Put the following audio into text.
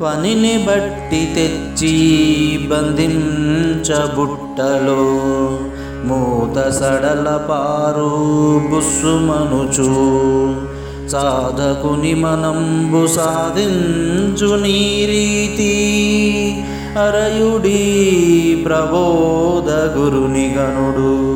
పనిని బట్టి తెచ్చి బంధించబుట్టలో మూత సడల పారు బుస్సుమనుచు. సాధకుని మనంబు సాధించు నీ రీతి అరయుడి ప్రబోధ గురుని గనుడు